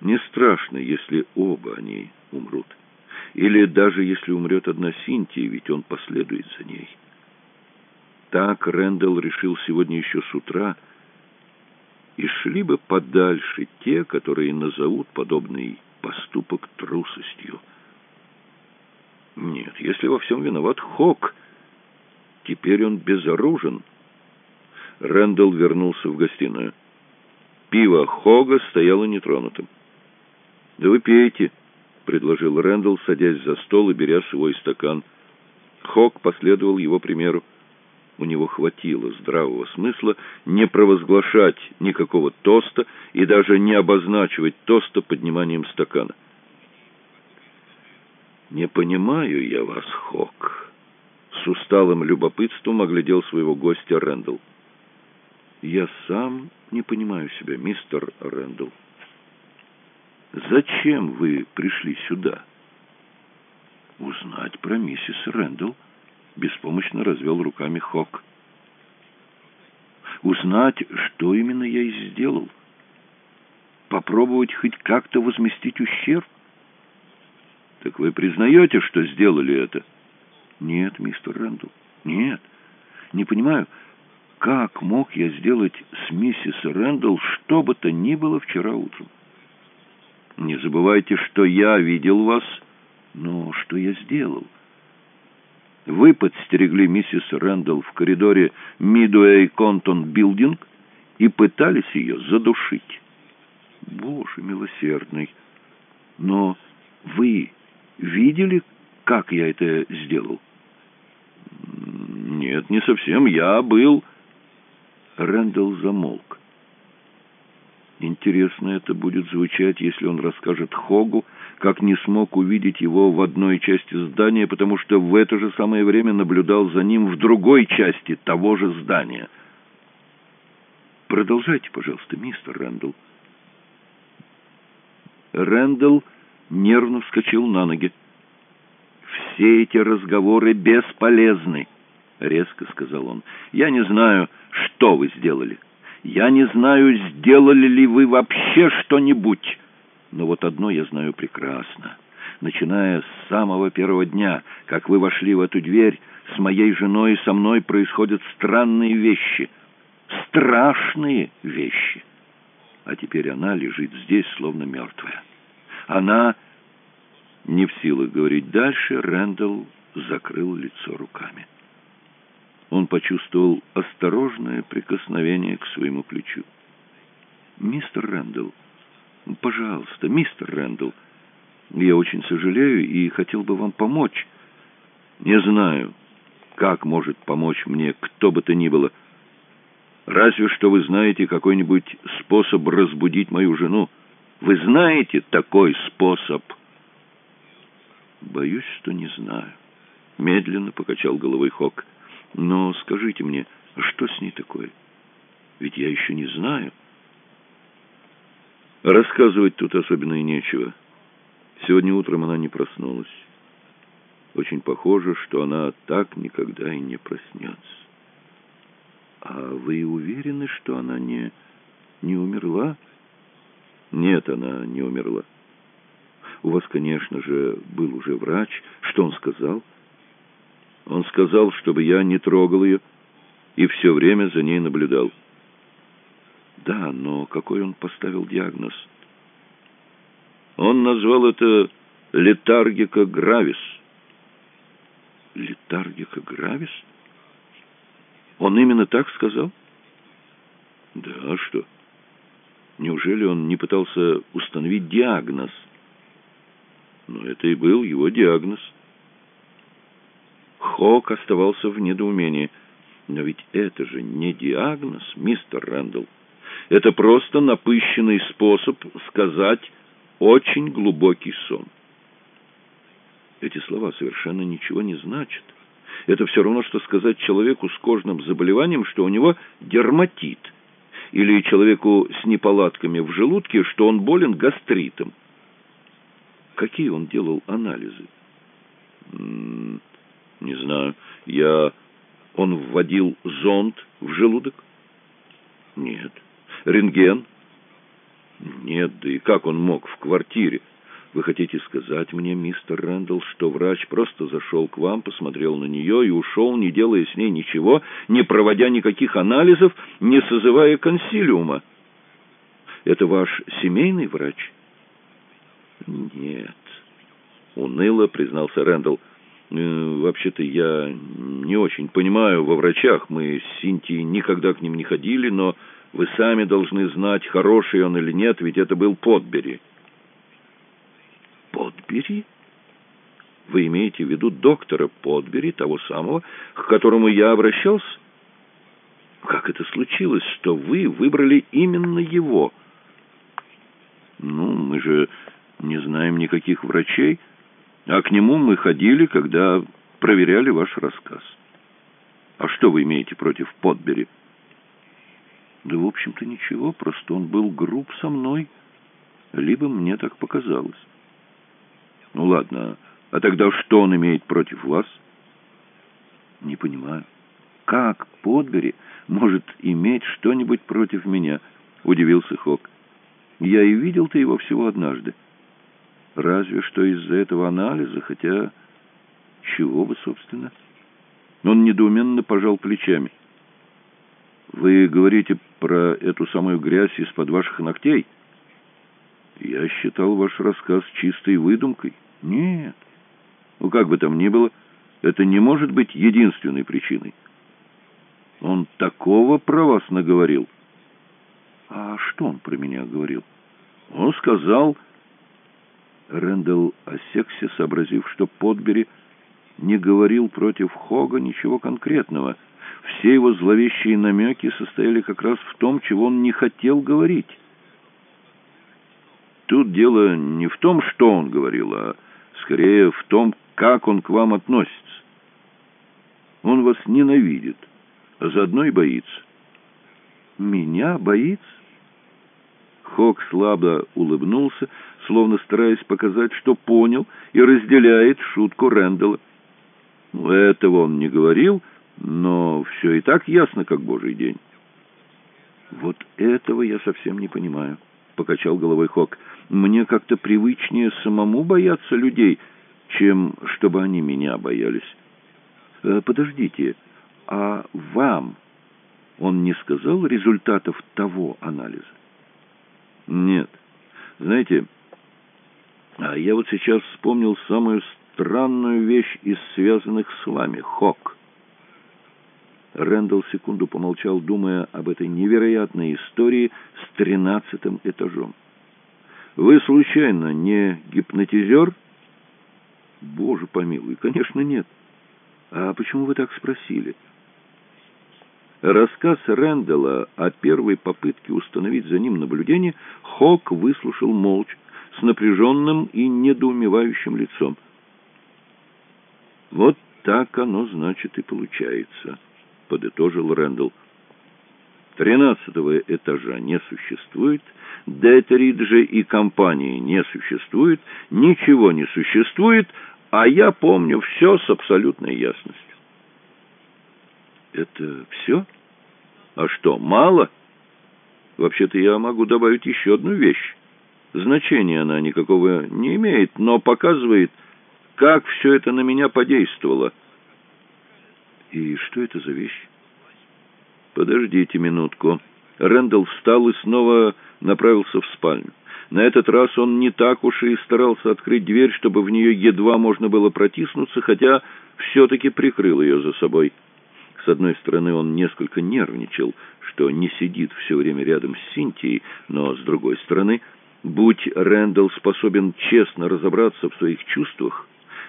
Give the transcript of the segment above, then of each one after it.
Не страшно, если оба они умрут. Или даже если умрет одна Синтия, ведь он последует за ней. Так Рэндалл решил сегодня еще с утра, и шли бы подальше те, которые назовут подобный поступок трусостью. Нет, если во всем виноват Хок, теперь он безоружен. Рэндалл вернулся в гостиную. Пиво Хога стояло нетронутым. «Да вы пейте», — предложил Рэндалл, садясь за стол и беря свой стакан. Хог последовал его примеру. У него хватило здравого смысла не провозглашать никакого тоста и даже не обозначивать тоста подниманием стакана. «Не понимаю я вас, Хок», — с усталым любопытством оглядел своего гостя Рэндалл. «Я сам не понимаю себя, мистер Рэндалл. Зачем вы пришли сюда?» «Узнать про миссис Рэндалл», — беспомощно развел руками Хок. «Узнать, что именно я и сделал. Попробовать хоть как-то возместить ущерб». «Так вы признаете, что сделали это?» «Нет, мистер Рэндалл, нет. Не понимаю, как мог я сделать с миссис Рэндалл что бы то ни было вчера утром?» «Не забывайте, что я видел вас». «Но что я сделал?» Вы подстерегли миссис Рэндалл в коридоре Мидуэй Контон Билдинг и пытались ее задушить. Боже милосердный! Но вы видели, как я это сделал? Нет, не совсем. Я был... Рэндалл замолк. Интересно это будет звучать, если он расскажет Хогу, как не смог увидеть его в одной части здания, потому что в это же самое время наблюдал за ним в другой части того же здания. Продолжайте, пожалуйста, мистер Рэндалл. Рэндалл нервно вскочил на ноги. «Все эти разговоры бесполезны», — резко сказал он. «Я не знаю, что вы сделали». Я не знаю, сделали ли вы вообще что-нибудь, но вот одно я знаю прекрасно. Начиная с самого первого дня, как вы вошли в эту дверь, с моей женой и со мной происходят странные вещи. Страшные вещи. А теперь она лежит здесь, словно мертвая. Она... Не в силах говорить дальше, Рэндалл закрыл лицо руками он почувствовал осторожное прикосновение к своему плечу. «Мистер Рэндалл, пожалуйста, мистер Рэндалл, я очень сожалею и хотел бы вам помочь. Не знаю, как может помочь мне кто бы то ни было. Разве что вы знаете какой-нибудь способ разбудить мою жену. Вы знаете такой способ?» «Боюсь, что не знаю», — медленно покачал головой Хок. Но скажите мне, что с ней такое? Ведь я еще не знаю. Рассказывать тут особенно и нечего. Сегодня утром она не проснулась. Очень похоже, что она так никогда и не проснется. А вы уверены, что она не, не умерла? Нет, она не умерла. У вас, конечно же, был уже врач. Что он сказал? — он сказал, чтобы я не трогал ее, и все время за ней наблюдал. Да, но какой он поставил диагноз? Он назвал это летаргика гравис. Летаргика гравис? Он именно так сказал? Да, а что? Неужели он не пытался установить диагноз? Но это и был его диагноз. Хок оставался в недоумении. Но ведь это же не диагноз, мистер Рэндалл. Это просто напыщенный способ сказать «очень глубокий сон». Эти слова совершенно ничего не значат. Это все равно, что сказать человеку с кожным заболеванием, что у него дерматит, или человеку с неполадками в желудке, что он болен гастритом. Какие он делал анализы? Не знаю. Я... Он вводил зонд в желудок? Нет. Рентген? Нет, да и как он мог в квартире? Вы хотите сказать мне, мистер Рэндалл, что врач просто зашел к вам, посмотрел на нее и ушел, не делая с ней ничего, не проводя никаких анализов, не созывая консилиума? Это ваш семейный врач? Нет, уныло признался Рэндалл. «Э, вообще-то я не очень понимаю во врачах. Мы с Синтией никогда к ним не ходили, но вы сами должны знать, хороший он или нет, ведь это был Подбери. Подбери? Вы имеете в виду доктора Подбери, того самого, к которому я обращался? Как это случилось, что вы выбрали именно его? Ну, мы же не знаем никаких врачей, а к нему мы ходили, когда проверяли ваш рассказ. А что вы имеете против Подбери? Да, в общем-то, ничего, просто он был груб со мной, либо мне так показалось. Ну, ладно, а тогда что он имеет против вас? Не понимаю. Как Подбери может иметь что-нибудь против меня? Удивился Хок. Я и видел-то его всего однажды. Разве что из-за этого анализа, хотя... Чего бы, собственно? Он недоуменно пожал плечами. Вы говорите про эту самую грязь из-под ваших ногтей? Я считал ваш рассказ чистой выдумкой. Нет. Ну, как бы там ни было, это не может быть единственной причиной. Он такого про вас наговорил. А что он про меня говорил? Он сказал... Рэндалл осекся, сообразив, что Подбери не говорил против Хога ничего конкретного. Все его зловещие намеки состояли как раз в том, чего он не хотел говорить. Тут дело не в том, что он говорил, а скорее в том, как он к вам относится. Он вас ненавидит, а заодно и боится. Меня боится? Хок слабо улыбнулся, словно стараясь показать, что понял и разделяет шутку Рэндалла. Ну, этого он не говорил, но все и так ясно, как божий день. «Вот этого я совсем не понимаю», — покачал головой Хок. «Мне как-то привычнее самому бояться людей, чем чтобы они меня боялись». Э, «Подождите, а вам он не сказал результатов того анализа?» «Нет. Знаете, а я вот сейчас вспомнил самую странную вещь из связанных с вами, Хок». Рэндалл секунду помолчал, думая об этой невероятной истории с тринадцатым этажом. «Вы, случайно, не гипнотизер?» «Боже помилуй, конечно, нет. А почему вы так спросили?» Рассказ Рэндалла о первой попытке установить за ним наблюдение Хок выслушал молча, с напряженным и недоумевающим лицом. «Вот так оно, значит, и получается» подытожил Рэндалл. Тринадцатого этажа не существует, Детериджа и компании не существует, ничего не существует, а я помню все с абсолютной ясностью. Это все? А что, мало? Вообще-то я могу добавить еще одну вещь. Значения она никакого не имеет, но показывает, как все это на меня подействовало. «И что это за вещь?» «Подождите минутку». Рэндалл встал и снова направился в спальню. На этот раз он не так уж и старался открыть дверь, чтобы в нее едва можно было протиснуться, хотя все-таки прикрыл ее за собой. С одной стороны, он несколько нервничал, что не сидит все время рядом с Синтией, но с другой стороны, будь Рэндалл способен честно разобраться в своих чувствах,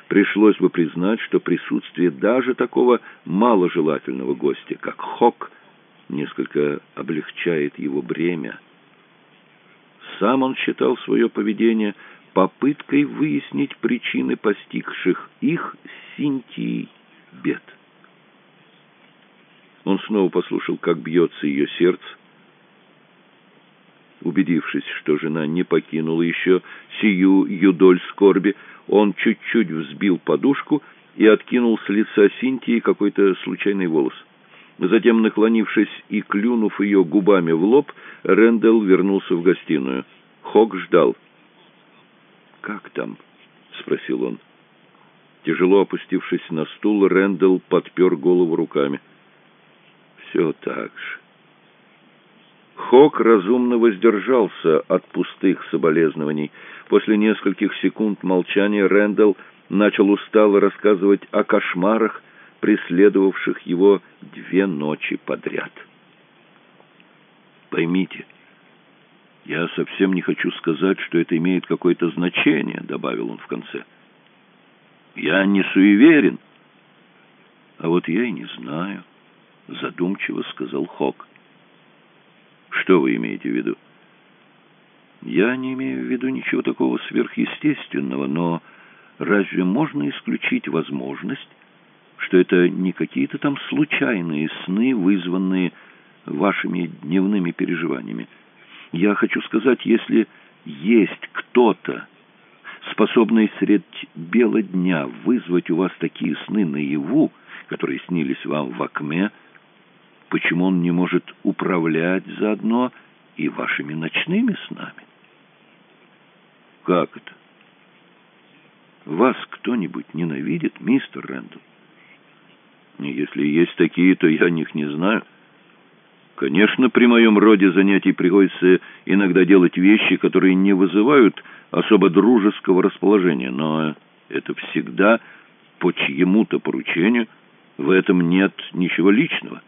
пришлось бы признать, что присутствие даже такого маложелательного гостя, как Хок, несколько облегчает его бремя. Сам он считал свое поведение попыткой выяснить причины постигших их Синтии бед. Он снова послушал, как бьется ее сердце. Убедившись, что жена не покинула еще сию юдоль скорби, он чуть-чуть взбил подушку и откинул с лица Синтии какой-то случайный волос. Затем, наклонившись и клюнув ее губами в лоб, Рэндалл вернулся в гостиную. Хок ждал. «Как там?» — спросил он. Тяжело опустившись на стул, Рэндалл подпер голову руками. «Все так же». Хок разумно воздержался от пустых соболезнований. После нескольких секунд молчания Рэндалл начал устало рассказывать о кошмарах, преследовавших его две ночи подряд. «Поймите, я совсем не хочу сказать, что это имеет какое-то значение», — добавил он в конце. «Я не суеверен». «А вот я и не знаю», — задумчиво сказал Хок. «Что вы имеете в виду?» «Я не имею в виду ничего такого сверхъестественного, но разве можно исключить возможность, что это не какие-то там случайные сны, вызванные вашими дневными переживаниями. Я хочу сказать, если есть кто-то, способный средь бела дня вызвать у вас такие сны наяву, которые снились вам в окне, почему он не может управлять заодно и вашими ночными снами? Как это? Вас кто-нибудь ненавидит, мистер Рэндалл? Если есть такие, то я о них не знаю. Конечно, при моем роде занятий приходится иногда делать вещи, которые не вызывают особо дружеского расположения, но это всегда по чьему-то поручению, в этом нет ничего личного.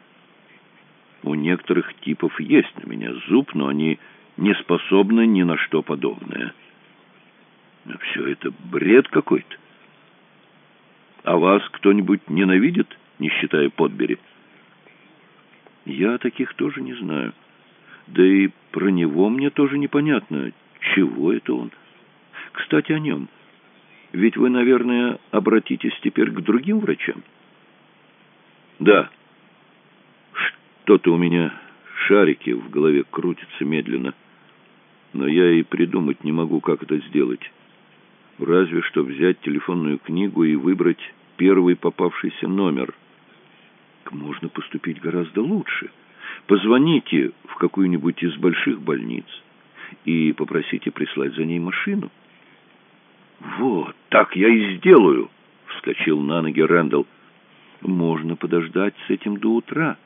У некоторых типов есть на меня зуб, но они не способны ни на что подобное. Все это бред какой-то. А вас кто-нибудь ненавидит?» не считая Подбери. Я таких тоже не знаю. Да и про него мне тоже непонятно, чего это он. Кстати, о нем. Ведь вы, наверное, обратитесь теперь к другим врачам? Да. Что-то у меня шарики в голове крутятся медленно. Но я и придумать не могу, как это сделать. Разве что взять телефонную книгу и выбрать первый попавшийся номер — можно поступить гораздо лучше. Позвоните в какую-нибудь из больших больниц и попросите прислать за ней машину. «Вот, так я и сделаю!» — вскочил на ноги Рэндалл. «Можно подождать с этим до утра.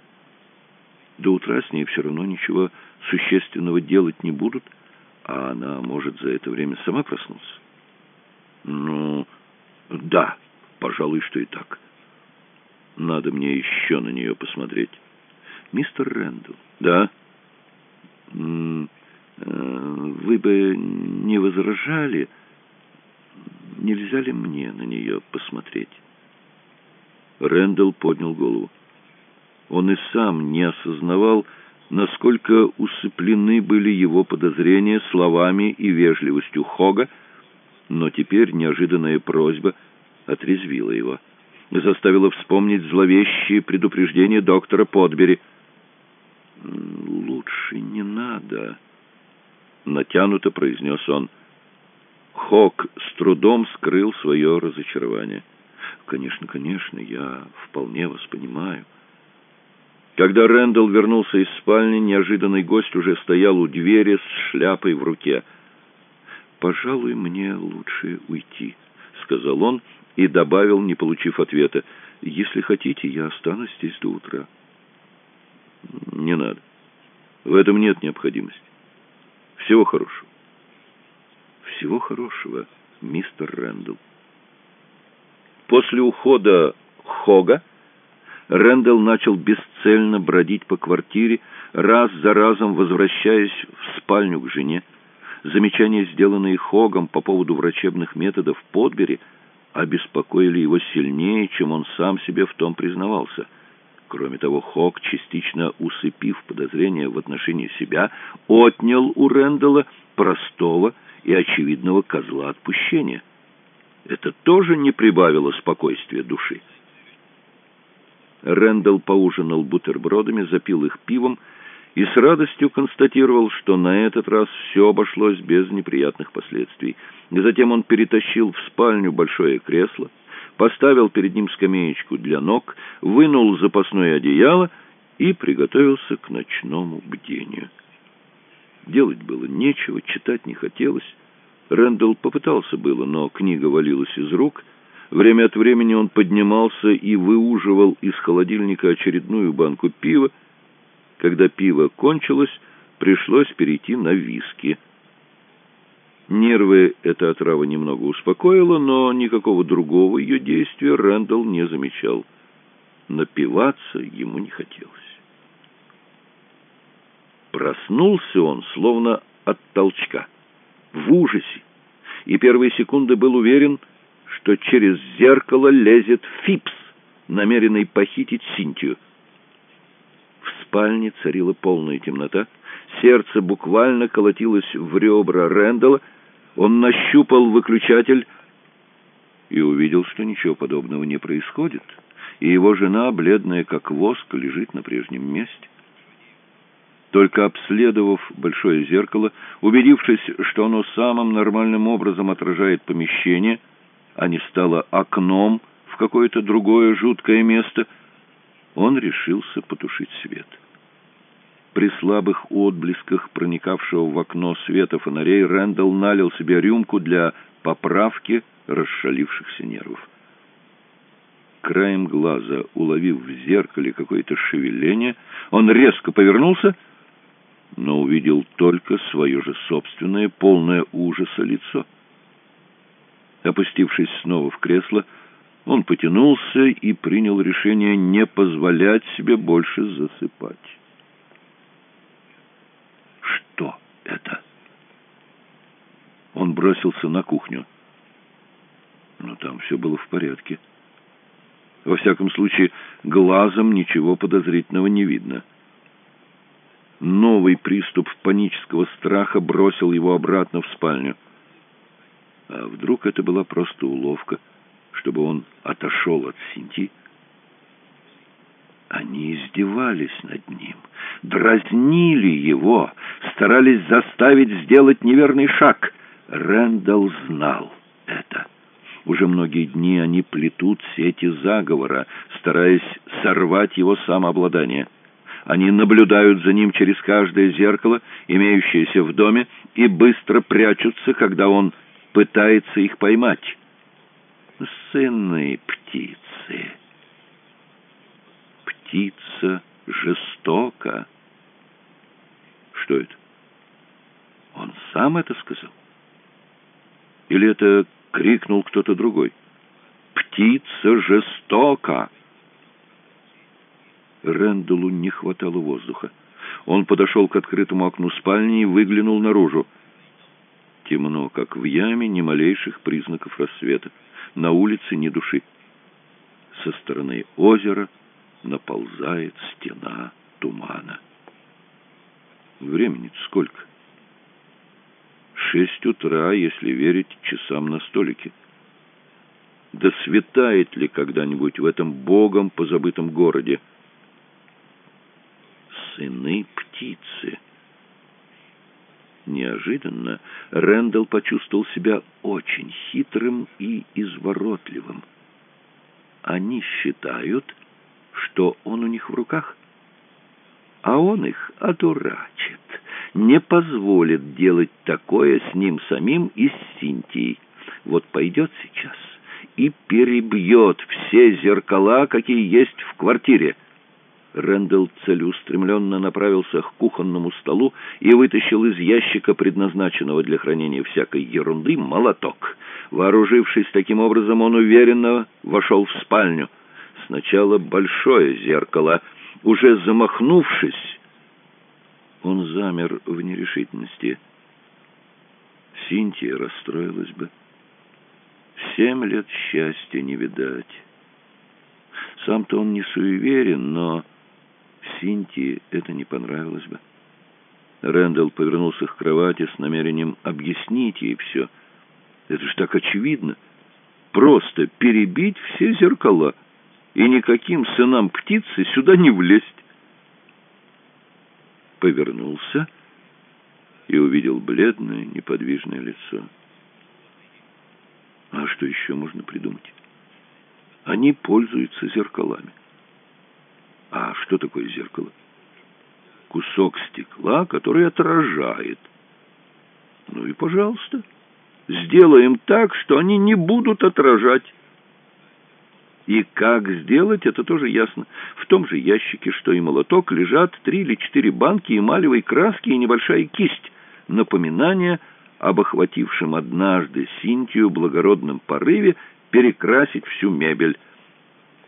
До утра с ней все равно ничего существенного делать не будут, а она может за это время сама проснуться». «Ну, да, пожалуй, что и так». Надо мне еще на нее посмотреть. Мистер Рэндалл. Да? Э, вы бы не возражали, нельзя ли мне на нее посмотреть? Рэндалл поднял голову. Он и сам не осознавал, насколько усыплены были его подозрения словами и вежливостью Хога, но теперь неожиданная просьба отрезвила его заставило вспомнить зловещие предупреждения доктора Подбери. «Лучше не надо», — натянуто произнес он. Хок с трудом скрыл свое разочарование. «Конечно, конечно, я вполне вас понимаю». Когда Рэндалл вернулся из спальни, неожиданный гость уже стоял у двери с шляпой в руке. «Пожалуй, мне лучше уйти», — сказал он, — и добавил, не получив ответа, «Если хотите, я останусь здесь до утра». «Не надо. В этом нет необходимости. Всего хорошего». «Всего хорошего, мистер Рэндалл». После ухода Хога Рэндалл начал бесцельно бродить по квартире, раз за разом возвращаясь в спальню к жене. Замечания, сделанные Хогом по поводу врачебных методов Подбери – обеспокоили его сильнее, чем он сам себе в том признавался. Кроме того, Хок, частично усыпив подозрения в отношении себя, отнял у Рэндалла простого и очевидного козла отпущения. Это тоже не прибавило спокойствия души. Рэндалл поужинал бутербродами, запил их пивом и с радостью констатировал, что на этот раз все обошлось без неприятных последствий. Затем он перетащил в спальню большое кресло, поставил перед ним скамеечку для ног, вынул запасное одеяло и приготовился к ночному бдению. Делать было нечего, читать не хотелось. Рэндалл попытался было, но книга валилась из рук. Время от времени он поднимался и выуживал из холодильника очередную банку пива. Когда пиво кончилось, пришлось перейти на виски. Нервы эта отрава немного успокоила, но никакого другого ее действия Рэндалл не замечал. Напиваться ему не хотелось. Проснулся он, словно от толчка, в ужасе, и первые секунды был уверен, что через зеркало лезет Фипс, намеренный похитить Синтию. В спальне царила полная темнота, сердце буквально колотилось в ребра Рэндалла, он нащупал выключатель и увидел, что ничего подобного не происходит, и его жена, бледная как воск, лежит на прежнем месте. Только обследовав большое зеркало, убедившись, что оно самым нормальным образом отражает помещение, а не стало окном в какое-то другое жуткое место, он решился потушить свет. При слабых отблесках проникавшего в окно света фонарей Рэндалл налил себе рюмку для поправки расшалившихся нервов. Краем глаза, уловив в зеркале какое-то шевеление, он резко повернулся — но увидел только свое же собственное, полное ужаса лицо. Опустившись снова в кресло, он потянулся и принял решение не позволять себе больше засыпать. Что это? Он бросился на кухню. Но там все было в порядке. Во всяком случае, глазом ничего подозрительного не видно. — Новый приступ панического страха бросил его обратно в спальню. А вдруг это была просто уловка, чтобы он отошел от Синти? Они издевались над ним, дразнили его, старались заставить сделать неверный шаг. Рэндалл знал это. Уже многие дни они плетут сети заговора, стараясь сорвать его самообладание. Они наблюдают за ним через каждое зеркало, имеющееся в доме, и быстро прячутся, когда он пытается их поймать. Сынные птицы. Птица жестока. Что это? Он сам это сказал? Или это крикнул кто-то другой? «Птица жестока!» Рэндаллу не хватало воздуха. Он подошел к открытому окну спальни и выглянул наружу. Темно, как в яме, ни малейших признаков рассвета. На улице ни души. Со стороны озера наползает стена тумана. Времени сколько? Шесть утра, если верить часам на столике. Да светает ли когда-нибудь в этом богом позабытом городе? сыны птицы. Неожиданно Рэндалл почувствовал себя очень хитрым и изворотливым. Они считают, что он у них в руках, а он их одурачит, не позволит делать такое с ним самим и с Синтией. Вот пойдет сейчас и перебьет все зеркала, какие есть в квартире, Рэндалл целеустремленно направился к кухонному столу и вытащил из ящика, предназначенного для хранения всякой ерунды, молоток. Вооружившись таким образом, он уверенно вошел в спальню. Сначала большое зеркало. Уже замахнувшись, он замер в нерешительности. Синтия расстроилась бы. Семь лет счастья не видать. Сам-то он не суеверен, но... Синтии это не понравилось бы. Рэндалл повернулся к кровати с намерением объяснить ей все. Это же так очевидно. Просто перебить все зеркала, и никаким сынам птицы сюда не влезть. Повернулся и увидел бледное, неподвижное лицо. А что еще можно придумать? Они пользуются зеркалами. А что такое зеркало? кусок стекла, который отражает. Ну и пожалуйста, сделаем так, что они не будут отражать. И как сделать, это тоже ясно. В том же ящике, что и молоток, лежат три или четыре банки эмалевой краски и небольшая кисть. Напоминание об охватившем однажды Синтию благородном порыве перекрасить всю мебель.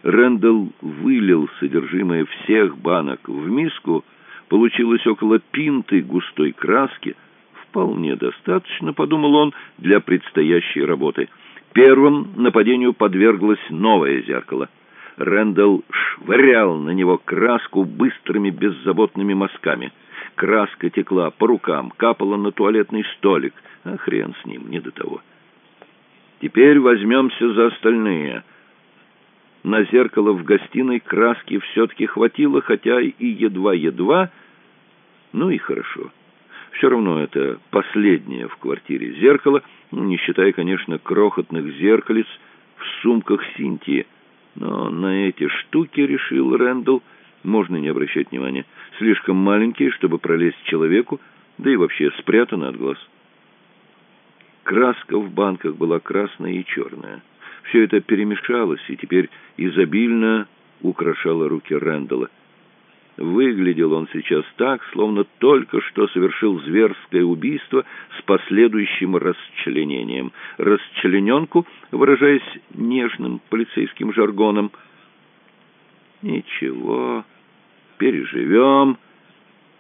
Рэндалл вылил содержимое всех банок в миску, получилось около пинты густой краски. Вполне достаточно, подумал он, для предстоящей работы. Первым нападению подверглось новое зеркало. Рэндалл швырял на него краску быстрыми беззаботными мазками. Краска текла по рукам, капала на туалетный столик. А хрен с ним, не до того. Теперь возьмемся за остальные. На зеркало в гостиной краски все-таки хватило, хотя и едва-едва. Ну и хорошо. Все равно это последнее в квартире зеркало, ну, не считая, конечно, крохотных зеркалец в сумках Синтии. Но на эти штуки, решил Рэндалл, можно не обращать внимания. Слишком маленькие, чтобы пролезть человеку, да и вообще спрятаны от глаз. Краска в банках была красная и черная. Все это перемешалось и теперь изобильно украшало руки Рэндалла. Выглядел он сейчас так, словно только что совершил зверское убийство с последующим расчленением. Расчлененку, выражаясь нежным полицейским жаргоном. «Ничего, переживем»,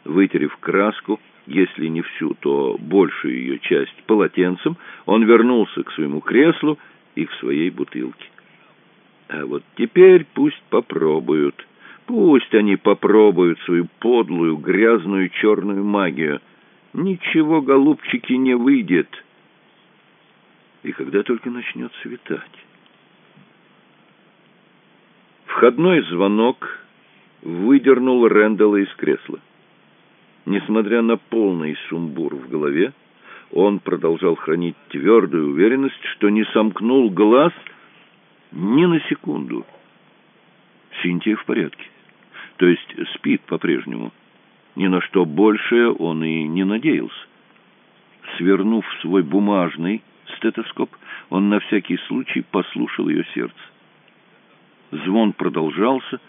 вытерев краску, если не всю, то большую ее часть полотенцем, он вернулся к своему креслу и к своей бутылке. А вот теперь пусть попробуют. Пусть они попробуют свою подлую, грязную, черную магию. Ничего, голубчики, не выйдет. И когда только начнет светать. Входной звонок выдернул Рэндалла из кресла. Несмотря на полный сумбур в голове, он продолжал хранить твердую уверенность, что не сомкнул глаз ни на секунду. Синтия в порядке то есть спит по-прежнему. Ни на что большее он и не надеялся. Свернув свой бумажный стетоскоп, он на всякий случай послушал ее сердце. Звон продолжался,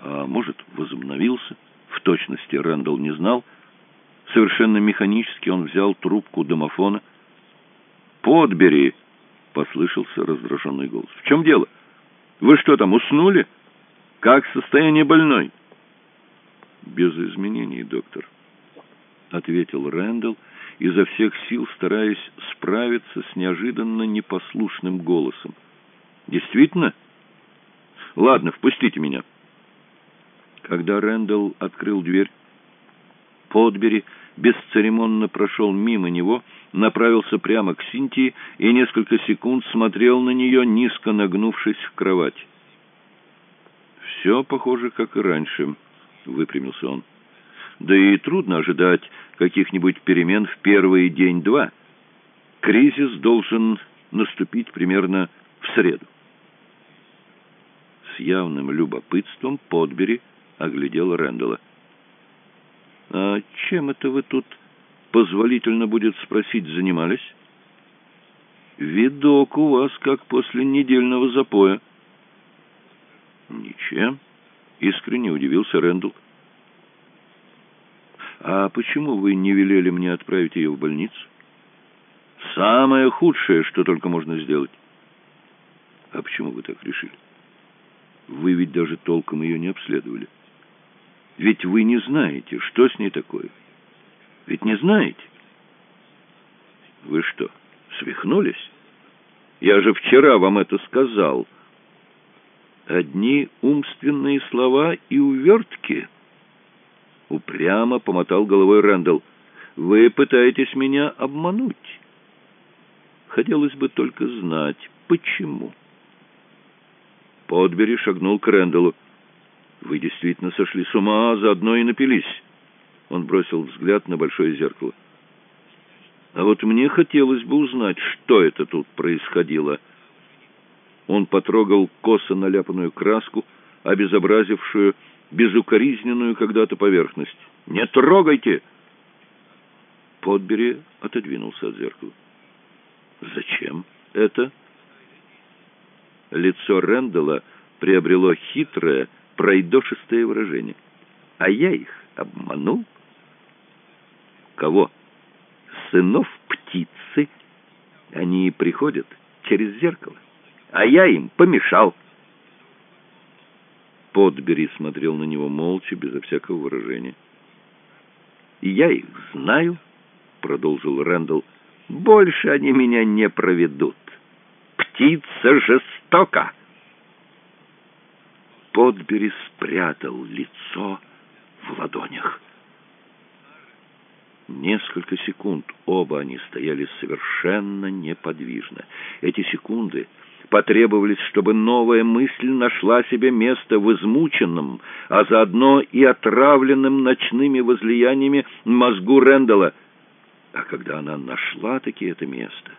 а может, возобновился. В точности Рэндалл не знал. Совершенно механически он взял трубку домофона. «Подбери!» — послышался раздраженный голос. «В чем дело? Вы что там, уснули? Как состояние больной?» без изменений, доктор», — ответил Рэндалл, изо всех сил стараясь справиться с неожиданно непослушным голосом. «Действительно? Ладно, впустите меня». Когда Рэндалл открыл дверь, Подбери бесцеремонно прошел мимо него, направился прямо к Синтии и несколько секунд смотрел на нее, низко нагнувшись в кровать. «Все похоже, как и раньше», — выпрямился он. «Да и трудно ожидать каких-нибудь перемен в первый день-два. Кризис должен наступить примерно в среду». С явным любопытством Подбери оглядел Рэндалла. «А чем это вы тут, позволительно будет спросить, занимались?» «Видок у вас, как после недельного запоя». «Ничем». Искренне удивился Рэндалл. «А почему вы не велели мне отправить ее в больницу?» «Самое худшее, что только можно сделать». «А почему вы так решили? Вы ведь даже толком ее не обследовали. Ведь вы не знаете, что с ней такое. Ведь не знаете?» «Вы что, свихнулись? Я же вчера вам это сказал». Одни умственные слова и увертки. Упрямо помотал головой Рэндалл. Вы пытаетесь меня обмануть. Хотелось бы только знать, почему. Подбери шагнул к Рэндаллу. Вы действительно сошли с ума, а заодно и напились. Он бросил взгляд на большое зеркало. А вот мне хотелось бы узнать, что это тут происходило — он потрогал косо наляпанную краску, обезобразившую безукоризненную когда-то поверхность. «Не трогайте!» Подбери отодвинулся от зеркала. «Зачем это?» Лицо Рэндалла приобрело хитрое, пройдошистое выражение. «А я их обманул?» «Кого?» «Сынов птицы. Они приходят через зеркало, а я им помешал». Подбери смотрел на него молча, безо всякого выражения. «И я их знаю», — продолжил Рэндалл, — «больше они меня не проведут. Птица жестока». Подбери спрятал лицо в ладонях. Несколько секунд оба они стояли совершенно неподвижно. Эти секунды потребовались, чтобы новая мысль нашла себе место в измученном, а заодно и отравленном ночными возлияниями мозгу Рэндалла. А когда она нашла таки это место,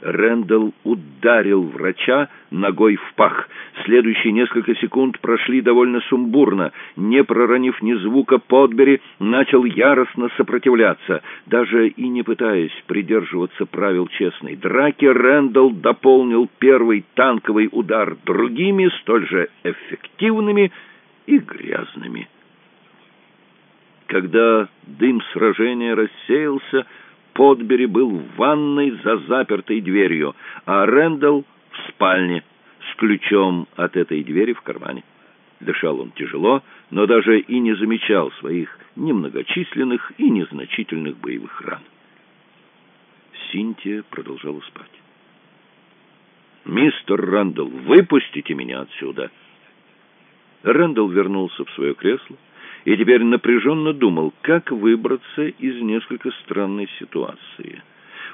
Рэндалл ударил врача ногой в пах. Следующие несколько секунд прошли довольно сумбурно. Не проронив ни звука, Подбери начал яростно сопротивляться. Даже и не пытаясь придерживаться правил честной драки, Рэндалл дополнил первый танковый удар другими, столь же эффективными и грязными. Когда дым сражения рассеялся, Подбери был в ванной за запертой дверью, а Рэндалл в спальне с ключом от этой двери в кармане. Дышал он тяжело, но даже и не замечал своих немногочисленных и незначительных боевых ран. Синтия продолжала спать. «Мистер Рэндалл, выпустите меня отсюда!» Рэндалл вернулся в свое кресло, и теперь напряженно думал, как выбраться из несколько странной ситуации.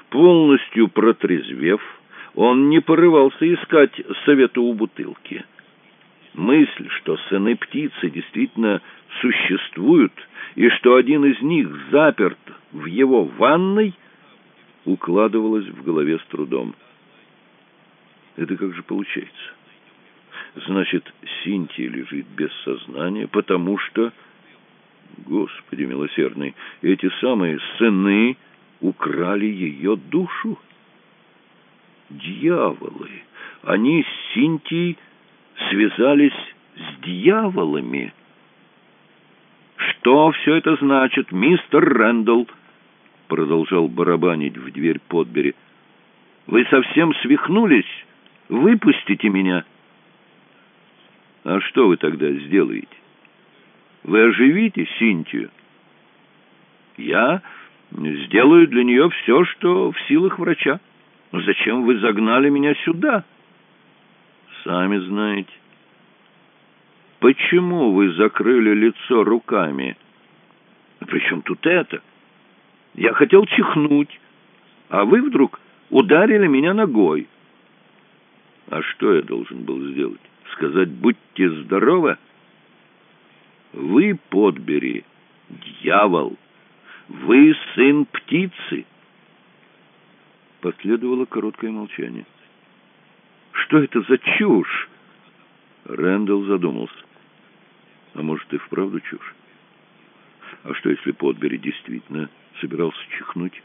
Полностью протрезвев, он не порывался искать совета у бутылки. Мысль, что сыны птицы действительно существуют, и что один из них заперт в его ванной, укладывалась в голове с трудом. Это как же получается? Значит, Синтия лежит без сознания, потому что Господи милосердный, эти самые сыны украли ее душу. Дьяволы! Они с Синтией связались с дьяволами. «Что все это значит, мистер Рэндалл?» Продолжал барабанить в дверь Подбери. «Вы совсем свихнулись? Выпустите меня!» «А что вы тогда сделаете?» Вы оживите Синтию. Я сделаю для нее все, что в силах врача. Но зачем вы загнали меня сюда? Сами знаете. Почему вы закрыли лицо руками? А при чем тут это? Я хотел чихнуть, а вы вдруг ударили меня ногой. А что я должен был сделать? Сказать «будьте здоровы»? Вы, Подбери, дьявол! Вы сын птицы!» Последовало короткое молчание. «Что это за чушь?» Рэндалл задумался. «А может, и вправду чушь? А что, если Подбери действительно собирался чихнуть?»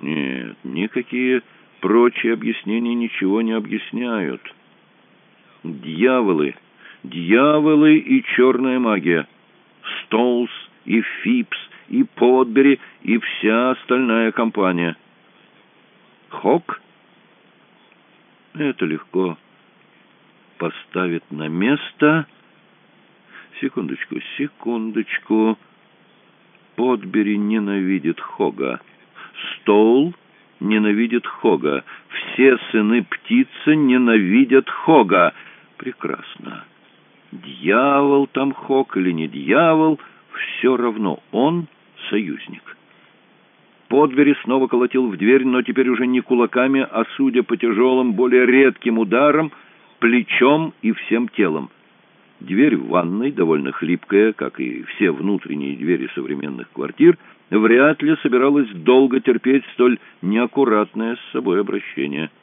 «Нет, никакие прочие объяснения ничего не объясняют. Дьяволы!» Дьяволы и черная магия, Стоулс и Фипс и Подбери и вся остальная компания. Хок? Это легко поставит на место... Секундочку, секундочку. Подбери ненавидит Хога. Стоул ненавидит Хога. Все сыны птицы ненавидят Хога. Прекрасно. Дьявол там Хок или не дьявол, все равно он союзник. Подбери снова колотил в дверь, но теперь уже не кулаками, а, судя по тяжелым, более редким ударам, плечом и всем телом. Дверь в ванной, довольно хлипкая, как и все внутренние двери современных квартир, вряд ли собиралась долго терпеть столь неаккуратное с собой обращение –